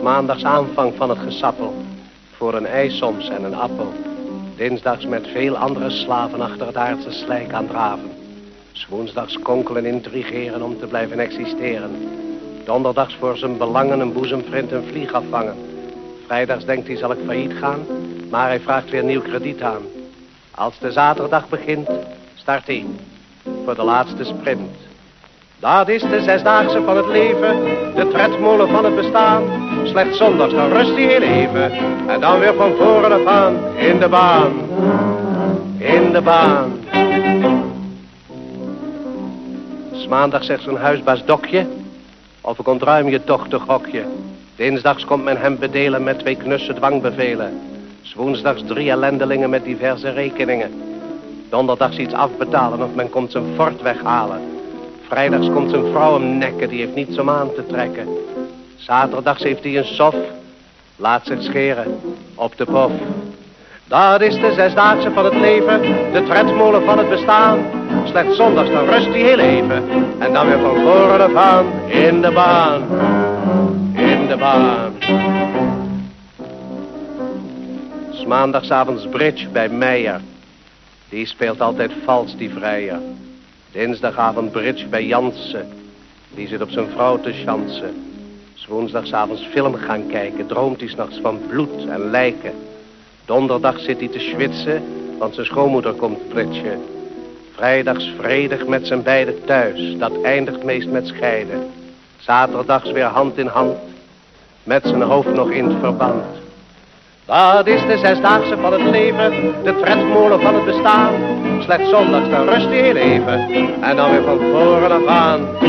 Maandags aanvang van het gesappel. Voor een ei soms en een appel. Dinsdags met veel andere slaven achter het aardse slijk aan draven. Woensdags konkelen intrigeren om te blijven existeren. Donderdags voor zijn belangen een boezemvriend een vlieg afvangen. Vrijdags denkt hij zal ik failliet gaan, maar hij vraagt weer nieuw krediet aan. Als de zaterdag begint, start hij voor de laatste sprint. Dat is de zesdaagse van het leven, de tredmolen van het bestaan. Slechts zondags rust hij heel even en dan weer van voren af aan in de baan. In de baan. S maandag zegt zijn huisbaas dokje, of ik ontruim je dochter gokje. Dinsdags komt men hem bedelen met twee knusse dwangbevelen. S woensdags drie ellendelingen met diverse rekeningen. Donderdags iets afbetalen of men komt zijn fort weghalen. Vrijdags komt zijn vrouw hem nekken, die heeft niets om aan te trekken. Zaterdags heeft hij een sof, laat zich scheren op de pof. Dat is de zesdaagse van het leven, de tredmolen van het bestaan. Slechts zondags dan rust hij heel even en dan weer van voren af aan in de baan. In de baan. S maandagsavonds bridge bij Meijer. Die speelt altijd vals, die vrijer. Dinsdagavond bridge bij Jansen. Die zit op zijn vrouw te chansen. S woensdagsavonds film gaan kijken. Droomt hij s'nachts van bloed en lijken. Donderdag zit hij te schwitsen, want zijn schoonmoeder komt pritsje. Vrijdags vredig met zijn beiden thuis. Dat eindigt meest met scheiden. Zaterdags weer hand in hand. Met zijn hoofd nog in het verband. Dat is de zesdaagse van het leven, de tredmolen van het bestaan. Slechts zondags dan rust hij even en dan weer van voren af aan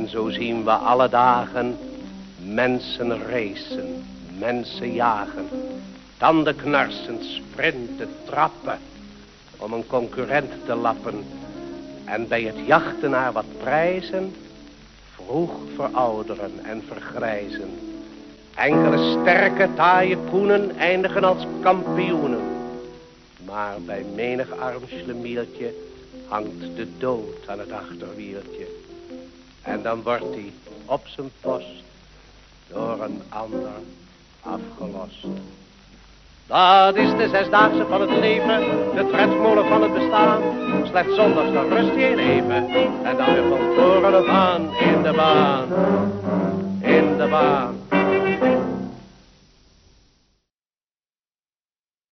En zo zien we alle dagen mensen racen, mensen jagen, tanden knarsen, sprinten, trappen om een concurrent te lappen en bij het jachten naar wat prijzen, vroeg verouderen en vergrijzen. Enkele sterke, taaie koenen eindigen als kampioenen. Maar bij menig arm hangt de dood aan het achterwieltje. En dan wordt hij op zijn post door een ander afgelost. Dat is de zesdaagse van het leven, de tredmolen van het bestaan. Slechts zondags dan rust je even en dan weer van voren aan in de baan, in de baan.